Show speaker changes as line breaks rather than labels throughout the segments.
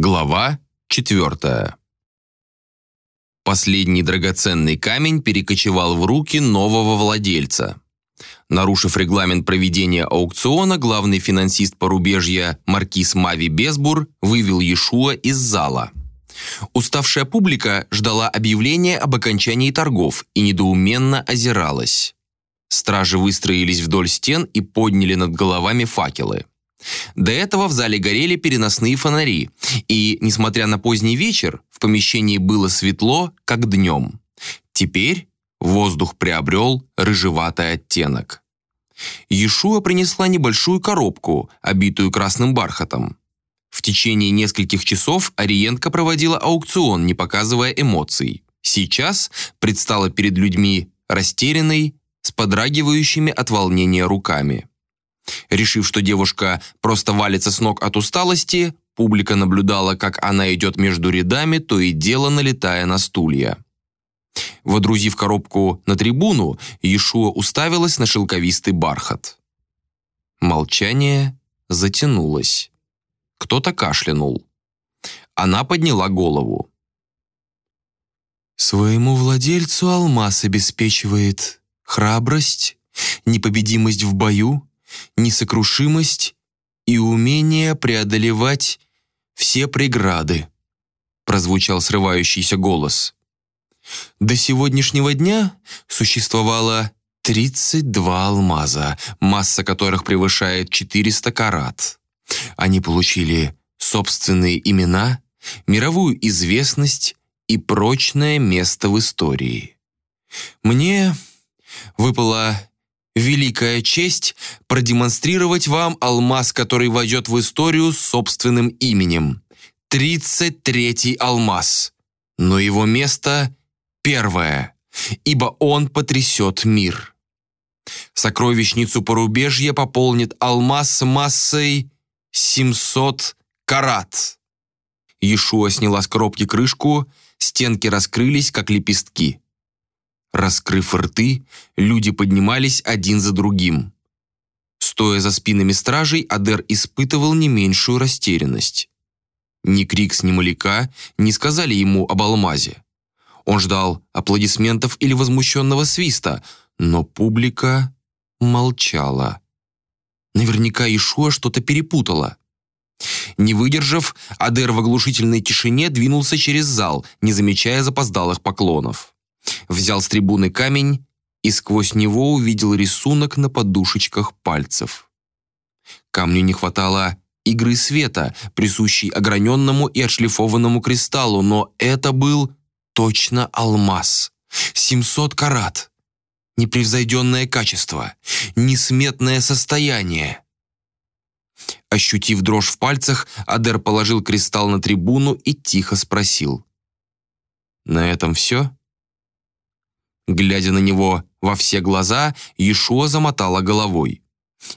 Глава 4. Последний драгоценный камень перекочевал в руки нового владельца. Нарушив регламент проведения аукциона, главный финансист порубежья маркиз Мави Безбур вывел Иешуа из зала. Уставшая публика ждала объявления об окончании торгов и недоуменно озиралась. Стражи выстроились вдоль стен и подняли над головами факелы. До этого в зале горели переносные фонари, и, несмотря на поздний вечер, в помещении было светло, как днем. Теперь воздух приобрел рыжеватый оттенок. Иешуа принесла небольшую коробку, обитую красным бархатом. В течение нескольких часов Ориентка проводила аукцион, не показывая эмоций. Сейчас предстала перед людьми растерянной, с подрагивающими от волнения руками. Решив, что девушка просто валится с ног от усталости, публика наблюдала, как она идет между рядами, то и дело налетая на стулья. Водрузив коробку на трибуну, Иешуа уставилась на шелковистый бархат. Молчание затянулось. Кто-то кашлянул. Она подняла голову.
«Своему владельцу алмаз обеспечивает храбрость, непобедимость в бою, несокрушимость и умение преодолевать все преграды», прозвучал срывающийся голос. До сегодняшнего дня существовало 32 алмаза, масса которых превышает 400 карат. Они получили собственные имена, мировую известность и прочное место в истории. Мне выпала великая честь продемонстрировать вам алмаз, который войдет в историю с собственным именем. 33-й алмаз. Но его место первое, ибо он потрясет мир. Сокровищницу порубежья пополнит алмаз массой 700 карат. Иешуа сняла с коробки крышку, стенки раскрылись, как лепестки. Раскрыв рты, люди поднимались один за другим. Стоя за спинами стражей, Адер испытывал не меньшую растерянность. Ни Крикс, ни Маляка не сказали ему об алмазе. Он ждал аплодисментов или возмущенного свиста, но публика молчала. Наверняка Ишуа что-то перепутала. Не выдержав, Адер в оглушительной тишине двинулся через зал, не замечая запоздалых поклонов взял с трибуны камень и сквозь него увидел рисунок на подушечках пальцев. Камню не хватало игры света, присущей ограненному и отшлифованному кристаллу, но это был точно алмаз. 700 карат. Непревзойденное качество, несметное состояние. Ощутив дрожь в пальцах, Адер положил кристалл на трибуну и тихо спросил. «На этом все?» Глядя на него во все глаза, Ешуа замотала головой.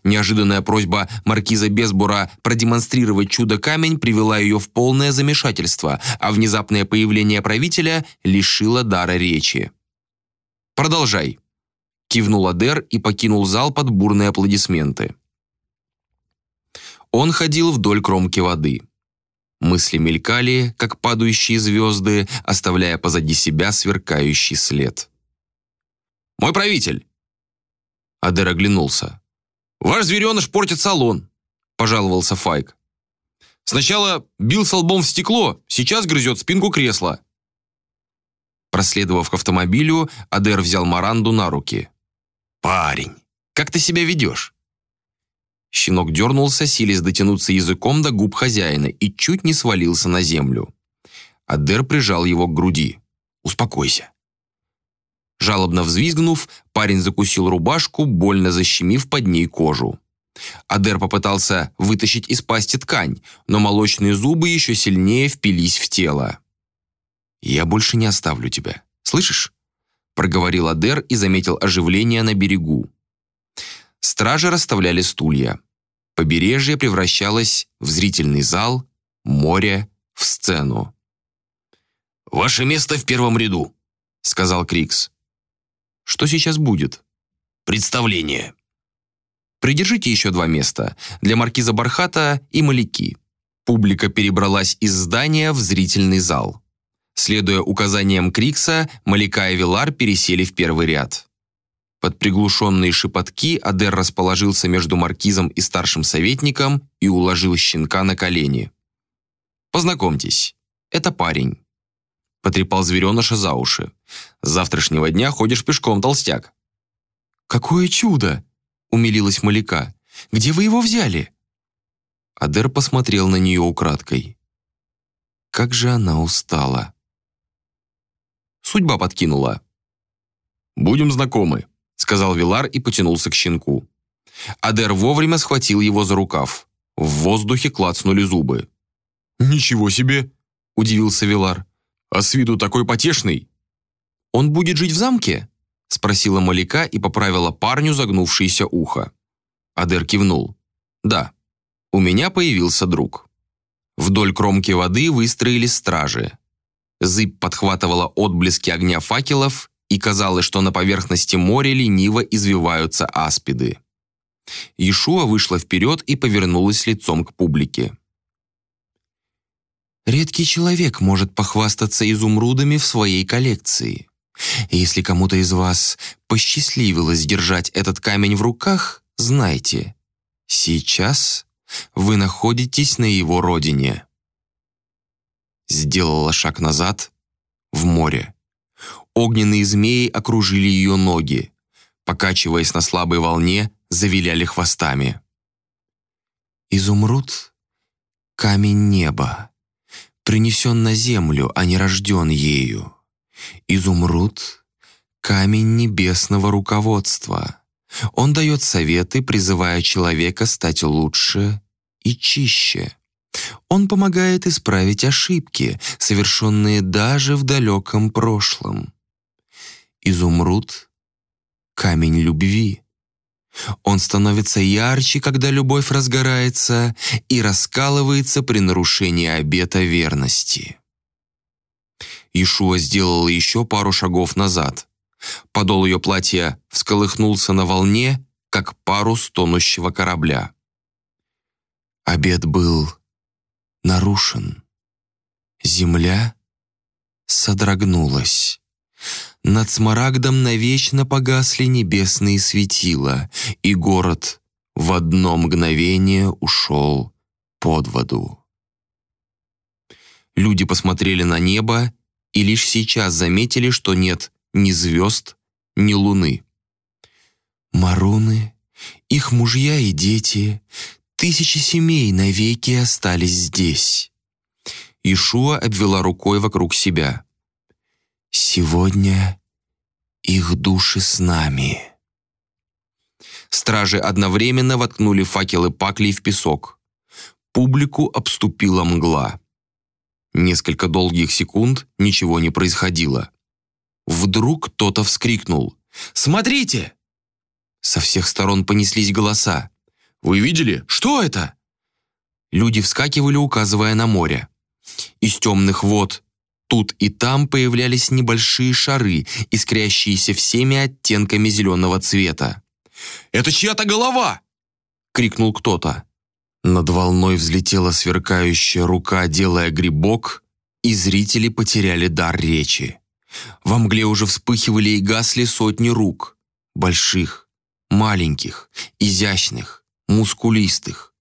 Неожиданная просьба маркиза Безбура продемонстрировать чудо-камень привела ее в полное замешательство, а внезапное появление правителя лишило дара речи. «Продолжай», — кивнул Адер и покинул зал под бурные аплодисменты. Он ходил вдоль кромки воды. Мысли мелькали, как падающие звезды, оставляя позади себя сверкающий след. «Мой правитель!» Адер оглянулся. «Ваш звереныш портит салон», – пожаловался Файк. «Сначала бил с лбом в стекло, сейчас грызет спинку кресла». Проследовав к автомобилю, Адер взял Маранду на руки. «Парень, как ты себя ведешь?» Щенок дернулся, силясь дотянуться языком до губ хозяина и чуть не свалился на землю. Адер прижал его к груди. «Успокойся. Жалобно взвизгнув, парень закусил рубашку, больно защемив под ней кожу. Адер попытался вытащить из пасти ткань, но молочные зубы еще сильнее впились в тело. «Я больше не оставлю тебя. Слышишь?» проговорил Адер и заметил оживление на берегу. Стражи расставляли стулья. Побережье превращалось в зрительный зал, море в сцену. «Ваше место в первом ряду», — сказал Крикс. Что сейчас будет? Представление. Придержите еще два места для маркиза Бархата и Маляки.
Публика перебралась из здания в зрительный зал. Следуя указаниям Крикса, Малика и Вилар пересели в первый ряд. Под приглушенные шепотки Адер расположился между маркизом и старшим советником и уложил щенка на колени. «Познакомьтесь, это парень». Потрепал звереныша за уши. «С завтрашнего дня ходишь пешком, толстяк».
«Какое чудо!» — умилилась Малика. «Где вы его взяли?»
Адер посмотрел на нее украдкой. Как же она устала. Судьба подкинула. «Будем знакомы», — сказал Вилар и потянулся к щенку. Адер вовремя схватил его за рукав. В воздухе клацнули зубы.
«Ничего себе!» — удивился Вилар. «А с виду такой потешный!»
«Он будет жить в замке?» — спросила Малика и поправила парню загнувшееся ухо. Адер кивнул. «Да, у меня появился друг». Вдоль кромки воды выстроились стражи. Зыбь подхватывала отблески огня факелов, и казалось, что на поверхности моря лениво извиваются аспиды. Иешуа вышла вперед и повернулась лицом к публике.
Редкий человек может похвастаться изумрудами в своей коллекции. Если кому-то из вас посчастливилось держать этот камень в руках, знайте, сейчас вы находитесь на его родине
сделала шаг назад в море. Огненные змеи окружили ее ноги, покачиваясь на слабой волне, завиляли хвостами.
Изумруд — камень неба, принесен на землю, а не рожден ею. Изумруд — камень небесного руководства. Он дает советы, призывая человека стать лучше и чище. Он помогает исправить ошибки, совершенные даже в далеком прошлом. Изумруд — камень любви. Он становится ярче, когда любовь разгорается и раскалывается при нарушении обета верности. Ишуа сделала еще пару шагов назад. Подол ее платья всколыхнулся на волне, как парус тонущего корабля. Обед был нарушен. Земля содрогнулась. Над Смарагдом навечно погасли небесные светила, и город в одно мгновение ушел под воду. Люди посмотрели на небо и лишь сейчас заметили, что нет ни звезд, ни луны. Маруны, их мужья и дети, Тысячи семей навеки остались здесь. Ишуа обвела рукой вокруг себя. «Сегодня их души с нами». Стражи одновременно воткнули факелы паклей в песок. Публику обступила мгла. Несколько долгих секунд ничего не происходило. Вдруг кто-то вскрикнул. «Смотрите!» Со всех сторон понеслись голоса. Вы видели? Что это?» Люди вскакивали, указывая на море. Из темных вод тут и там появлялись небольшие шары, искрящиеся всеми оттенками зеленого цвета. «Это чья-то голова!» — крикнул кто-то. Над волной взлетела сверкающая рука, делая грибок, и зрители потеряли дар речи. Во мгле уже вспыхивали и гасли сотни рук. Больших, маленьких, изящных мускулистых.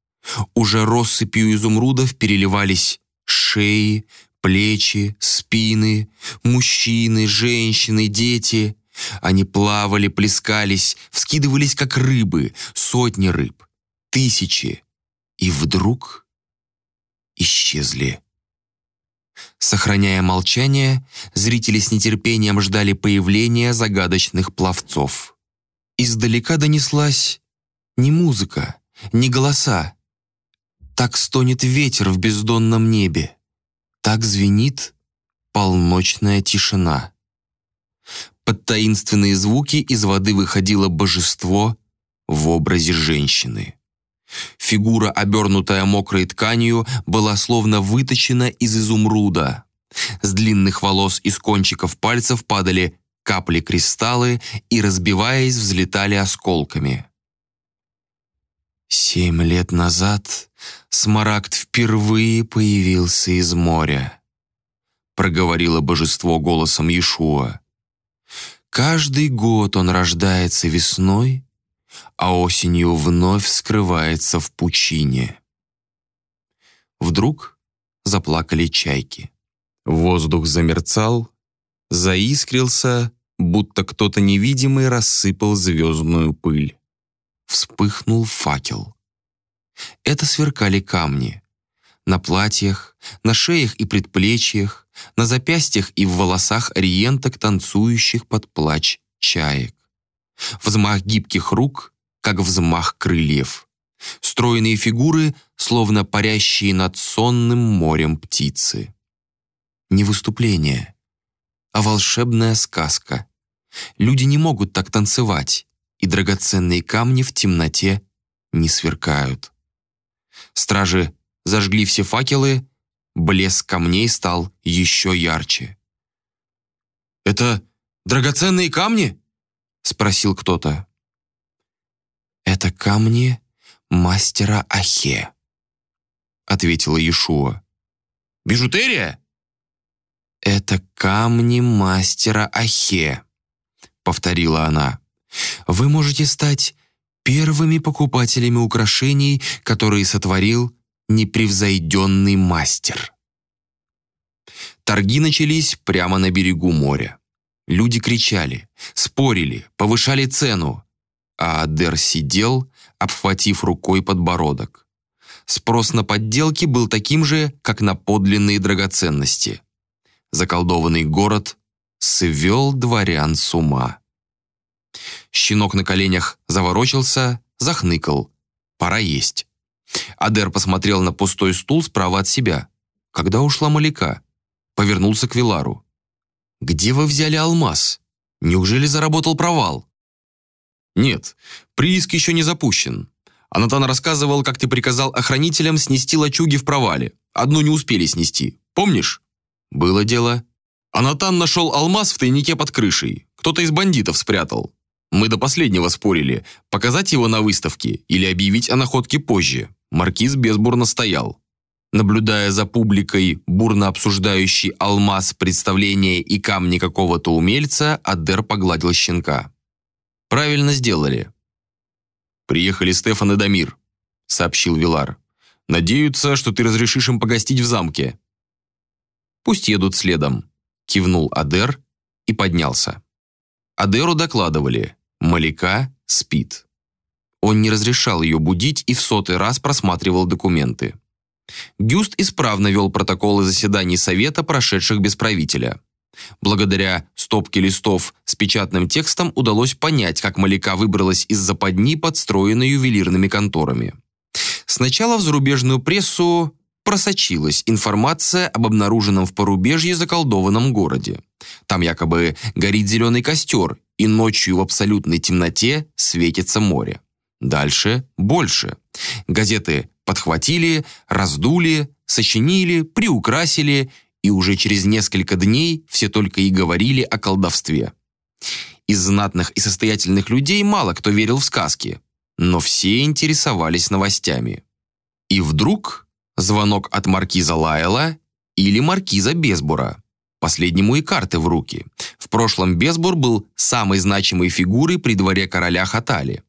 Уже россыпью изумрудов переливались шеи, плечи, спины, мужчины, женщины, дети. Они плавали, плескались, вскидывались, как рыбы, сотни рыб, тысячи. И вдруг исчезли. Сохраняя молчание, зрители с нетерпением ждали появления загадочных пловцов. Издалека донеслась не музыка, ни голоса. Так стонет ветер в бездонном небе. Так звенит полночная тишина. Под таинственные звуки из воды выходило божество в образе женщины. Фигура, обернутая мокрой тканью, была словно выточена из изумруда. С длинных волос из кончиков пальцев падали капли-кристаллы и, разбиваясь, взлетали осколками. Семь лет назад Смарагд впервые появился из моря, проговорило божество голосом Иешуа. Каждый год он рождается весной, а осенью вновь скрывается в пучине. Вдруг заплакали чайки. Воздух замерцал, заискрился, будто кто-то невидимый рассыпал звездную пыль. Вспыхнул факел. Это сверкали камни. На платьях, на шеях и предплечьях, на запястьях и в волосах ориенток, танцующих под плач чаек. Взмах гибких рук, как взмах крыльев. Стройные фигуры, словно парящие над сонным морем птицы. Не выступление, а волшебная сказка. Люди не могут так танцевать, и драгоценные камни в темноте не сверкают. Стражи зажгли все факелы, блеск камней стал еще ярче. «Это драгоценные камни?» — спросил кто-то. «Это камни мастера Ахе», — ответила Иешуа. «Бижутерия?» «Это камни мастера Ахе», — повторила она. «Вы можете стать первыми покупателями украшений, которые сотворил непревзойденный мастер». Торги начались прямо на берегу моря. Люди кричали, спорили, повышали цену, а Адер сидел, обхватив рукой подбородок. Спрос на подделки был таким же, как на подлинные драгоценности. Заколдованный город свел дворян с ума. Щенок на коленях заворочился, захныкал. Пора есть. Адер посмотрел на пустой стул справа от себя. Когда ушла Маляка? Повернулся к Вилару. «Где вы взяли алмаз? Неужели заработал провал?» «Нет, прииск еще не запущен. Анатан рассказывал, как ты приказал охранителям снести лачуги в провале. Одну не успели снести. Помнишь?» «Было дело». Анатан нашел алмаз в тайнике под крышей. Кто-то из бандитов спрятал. Мы до последнего спорили, показать его на выставке или объявить о находке позже. Маркиз безбурно стоял. Наблюдая за публикой, бурно обсуждающей алмаз, представление и камни какого-то умельца, Адер погладил щенка. «Правильно сделали». «Приехали Стефан и Дамир», — сообщил Вилар. «Надеются, что ты разрешишь им погостить в замке». «Пусть едут следом», — кивнул Адер и поднялся. Адеру докладывали. Малика спит. Он не разрешал ее будить и в сотый раз просматривал документы. Гюст исправно вел протоколы заседаний Совета, прошедших без правителя. Благодаря стопке листов с печатным текстом удалось понять, как Малика выбралась из западни, подстроенной ювелирными конторами. Сначала в зарубежную прессу просочилась информация об обнаруженном в порубежье заколдованном городе. Там якобы горит зеленый костер, и ночью в абсолютной темноте светится море. Дальше больше. Газеты подхватили, раздули, сочинили, приукрасили, и уже через несколько дней все только и говорили о колдовстве. Из знатных и состоятельных людей мало кто верил в сказки, но все интересовались новостями. И вдруг звонок от маркиза Лайла или маркиза Безбура. Последнему и карты в руки. В прошлом Безбур был самой значимой фигурой при дворе короля Хатали.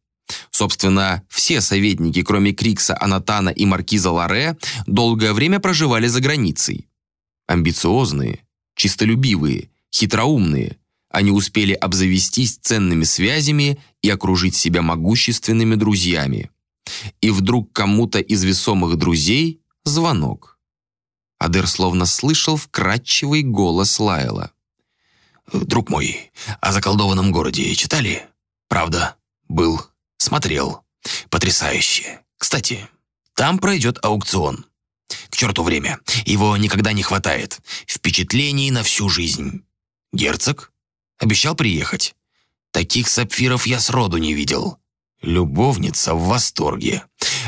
Собственно, все советники, кроме Крикса, Анатана и маркиза Ларе, долгое время проживали за границей. Амбициозные, чистолюбивые, хитроумные, они успели обзавестись ценными связями и окружить себя могущественными друзьями. И вдруг кому-то из весомых друзей звонок. Адер словно слышал вкрадчивый голос Лайла. «Друг мой, о заколдованном городе читали? Правда? Был Смотрел. Потрясающе. Кстати, там пройдет аукцион. К черту время. Его никогда не хватает. Впечатлений на всю жизнь. Герцог? Обещал приехать. Таких сапфиров я сроду не видел. Любовница в восторге.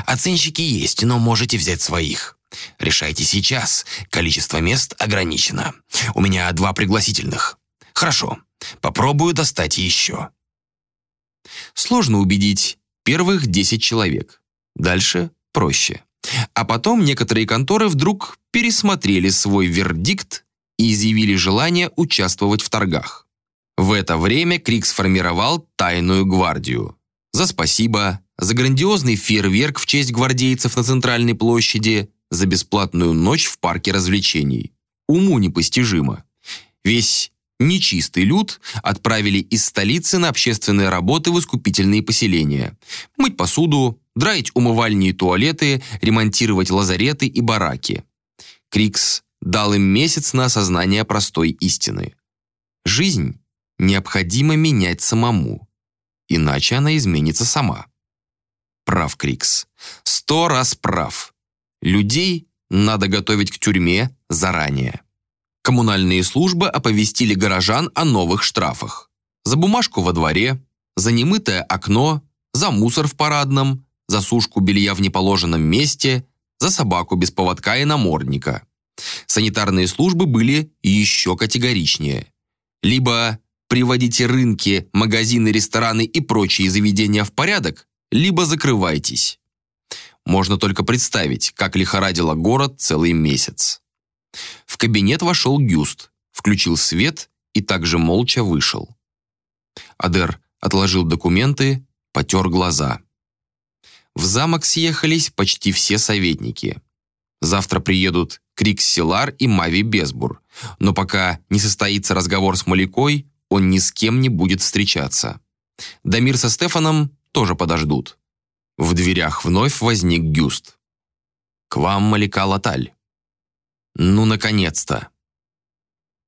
Оценщики есть, но можете взять своих. Решайте сейчас. Количество мест ограничено. У меня два пригласительных. Хорошо. Попробую достать еще. Сложно убедить первых 10 человек.
Дальше проще. А потом некоторые конторы вдруг пересмотрели свой вердикт и изъявили желание участвовать в торгах. В это время Крик сформировал тайную гвардию. За спасибо, за грандиозный фейерверк в честь гвардейцев на центральной площади, за бесплатную ночь в парке развлечений. Уму непостижимо. Весь нечистый люд отправили из столицы на общественные работы в искупительные поселения. Мыть посуду, драить умывальни и туалеты, ремонтировать лазареты и бараки. Крикс дал им месяц на осознание простой истины. Жизнь необходимо менять самому, иначе она изменится сама. Прав Крикс. Сто раз прав. Людей надо готовить к тюрьме заранее. Коммунальные службы оповестили горожан о новых штрафах. За бумажку во дворе, за немытое окно, за мусор в парадном, за сушку белья в неположенном месте, за собаку без поводка и намордника. Санитарные службы были еще категоричнее. Либо приводите рынки, магазины, рестораны и прочие заведения в порядок, либо закрывайтесь. Можно только представить, как лихорадило город целый месяц. В кабинет вошел Гюст, включил свет и также молча вышел. Адер отложил документы, потер глаза. В замок съехались почти все советники. Завтра приедут Крикс Силар и Мави Безбур, но пока не состоится разговор с Малякой, он ни с кем не будет встречаться. Дамир со Стефаном тоже подождут. В дверях вновь возник Гюст. «К вам, Малика Латаль». «Ну, наконец-то!»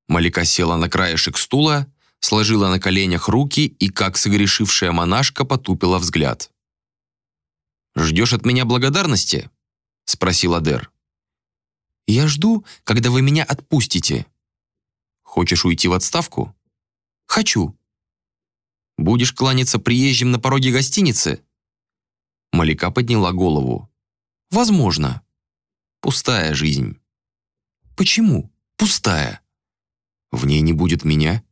Малика села на краешек стула, сложила на коленях руки и, как согрешившая монашка, потупила взгляд. «Ждешь от меня благодарности?» — спросил Адер. «Я жду, когда вы меня отпустите». «Хочешь уйти в отставку?» «Хочу». «Будешь кланяться приезжим на пороге гостиницы?» Малика подняла голову. «Возможно. Пустая жизнь». «Почему? Пустая?» «В ней не будет меня?»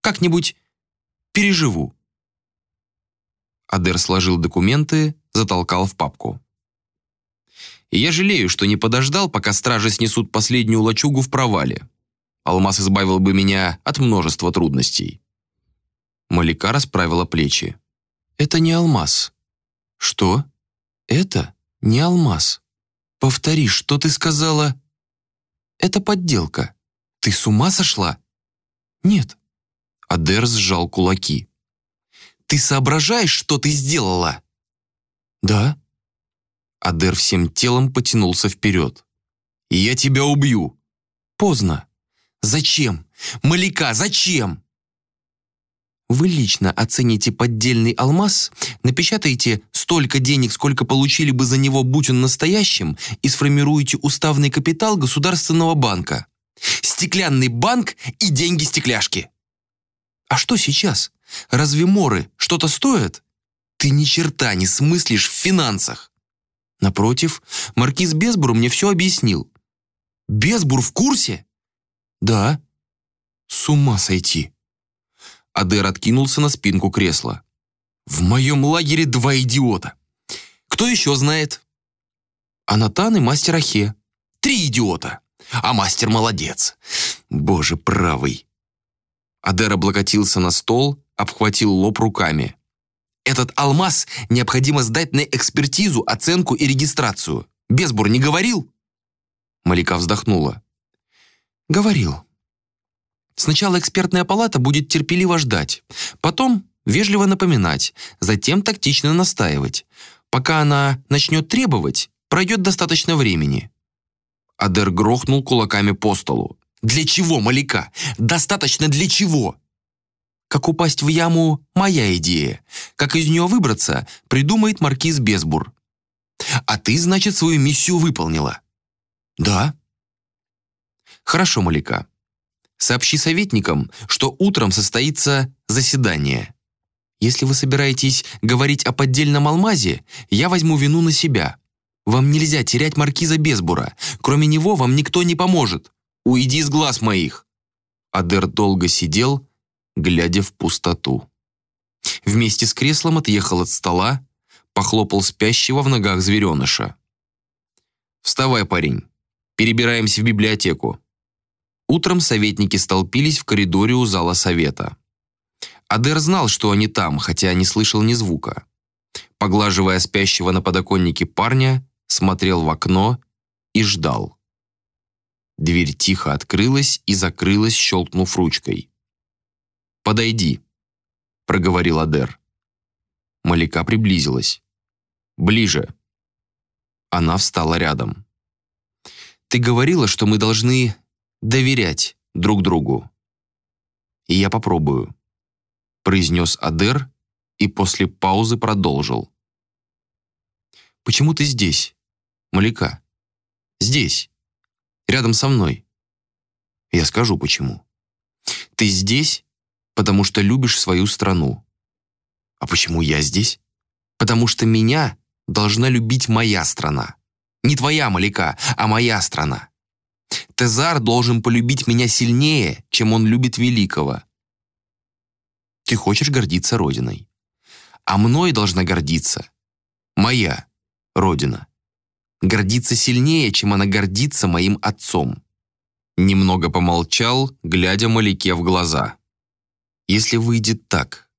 «Как-нибудь переживу». Адер сложил документы, затолкал в папку. я жалею, что не подождал, пока стражи снесут последнюю лачугу в провале. Алмаз избавил бы меня от множества трудностей. Малика расправила плечи. «Это не алмаз». «Что? Это не алмаз. Повтори, что ты сказала?» «Это подделка. Ты с ума сошла?» «Нет». Адер сжал кулаки. «Ты соображаешь, что ты сделала?» «Да». Адер всем телом потянулся вперед. «Я тебя убью!» «Поздно. Зачем? Маляка, зачем?» Вы лично оцените поддельный алмаз, напечатаете столько денег, сколько получили бы за него, будь он настоящим, и сформируете уставный капитал государственного банка. Стеклянный банк и деньги-стекляшки. А что сейчас? Разве моры что-то стоят? Ты ни черта не смыслишь в финансах. Напротив, маркиз Безбур мне все объяснил. Безбур в курсе? Да. С ума сойти. Адер откинулся на спинку кресла. В моем лагере два идиота. Кто еще знает? Анатан и мастер Ахе. Три идиота. А мастер молодец. Боже правый. Адер облокотился на стол, обхватил лоб руками. Этот алмаз необходимо сдать на экспертизу, оценку и регистрацию. Безбур не говорил?» Малика вздохнула. «Говорил. Сначала экспертная палата будет терпеливо ждать, потом вежливо напоминать, затем тактично настаивать. Пока она начнет требовать, пройдет достаточно времени». Адер грохнул кулаками по столу. «Для чего, Малика? Достаточно для чего?» Как упасть в яму – моя идея. Как из нее выбраться – придумает маркиз Безбур. А ты, значит, свою миссию выполнила? Да. Хорошо, Малика. Сообщи советникам, что утром состоится заседание. Если вы собираетесь говорить о поддельном алмазе, я возьму вину на себя. Вам нельзя терять маркиза Безбура. Кроме него вам никто не поможет. Уйди с глаз моих. Адер долго сидел, глядя в пустоту. Вместе с креслом отъехал от стола, похлопал спящего в ногах звереныша. «Вставай, парень. Перебираемся в библиотеку». Утром советники столпились в коридоре у зала совета. Адер знал, что они там, хотя не слышал ни звука. Поглаживая спящего на подоконнике парня, смотрел в окно и ждал. Дверь тихо открылась и закрылась, щелкнув ручкой. «Подойди», — проговорил Адер. Малика приблизилась. «Ближе». Она встала рядом. «Ты говорила, что мы должны доверять друг другу. И я попробую», — произнес Адер и после паузы продолжил. «Почему ты здесь, Малика? Здесь, рядом со мной. Я скажу, почему. Ты здесь, потому что любишь свою страну. А почему я здесь? Потому что меня должна любить моя страна. Не твоя Малика, а моя страна. Тезар должен полюбить меня сильнее, чем он любит Великого. Ты хочешь гордиться Родиной. А мной должна гордиться моя Родина. Гордиться сильнее, чем она гордится моим отцом. Немного помолчал, глядя Малике в глаза. Если выйдет так,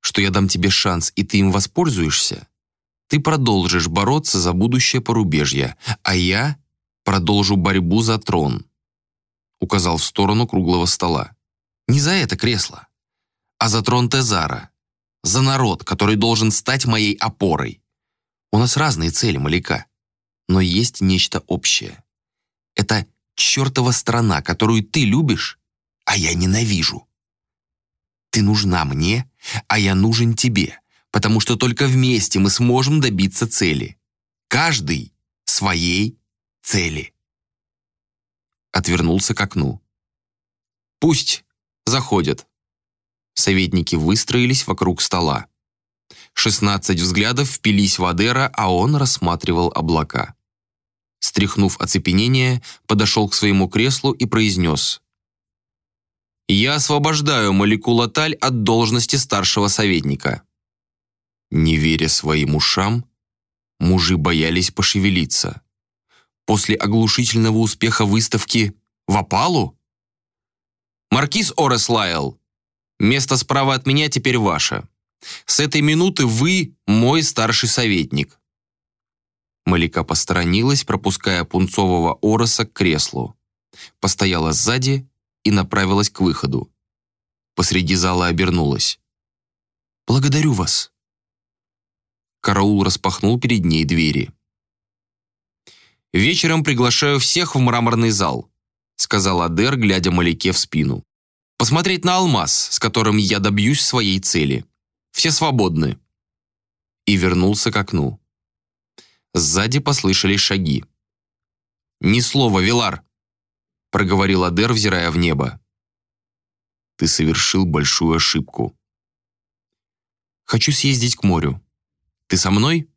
что я дам тебе шанс, и ты им воспользуешься, ты продолжишь бороться за будущее порубежья, а я продолжу борьбу за трон», указал в сторону круглого стола. «Не за это кресло, а за трон Тезара, за народ, который должен стать моей опорой. У нас разные цели, Маляка, но есть нечто общее. Это чертова страна, которую ты любишь, а я ненавижу. Ты нужна мне, а я нужен тебе потому что только вместе мы сможем добиться цели. Каждый своей цели. Отвернулся к окну. Пусть заходят. Советники выстроились вокруг стола. Шестнадцать взглядов впились в Адера, а он рассматривал облака. Стряхнув оцепенение, подошел к своему креслу и произнес. «Я освобождаю Малику Латаль от должности старшего советника». Не веря своим ушам, мужи боялись пошевелиться. После оглушительного успеха выставки в опалу? «Маркиз Орес Лайл, место справа от меня теперь ваше. С этой минуты вы мой старший советник». Малика посторонилась, пропуская пунцового Ороса к креслу. Постояла сзади и направилась к выходу. Посреди зала обернулась. «Благодарю вас», Караул распахнул перед ней двери. «Вечером приглашаю всех в мраморный зал», сказал Адер, глядя Маляке в спину. «Посмотреть на алмаз, с которым я добьюсь своей цели. Все свободны». И вернулся к окну. Сзади послышались шаги. «Ни слова, Вилар!» проговорил Адер, взирая в небо. «Ты совершил большую ошибку». «Хочу съездить к морю», ты со мной?»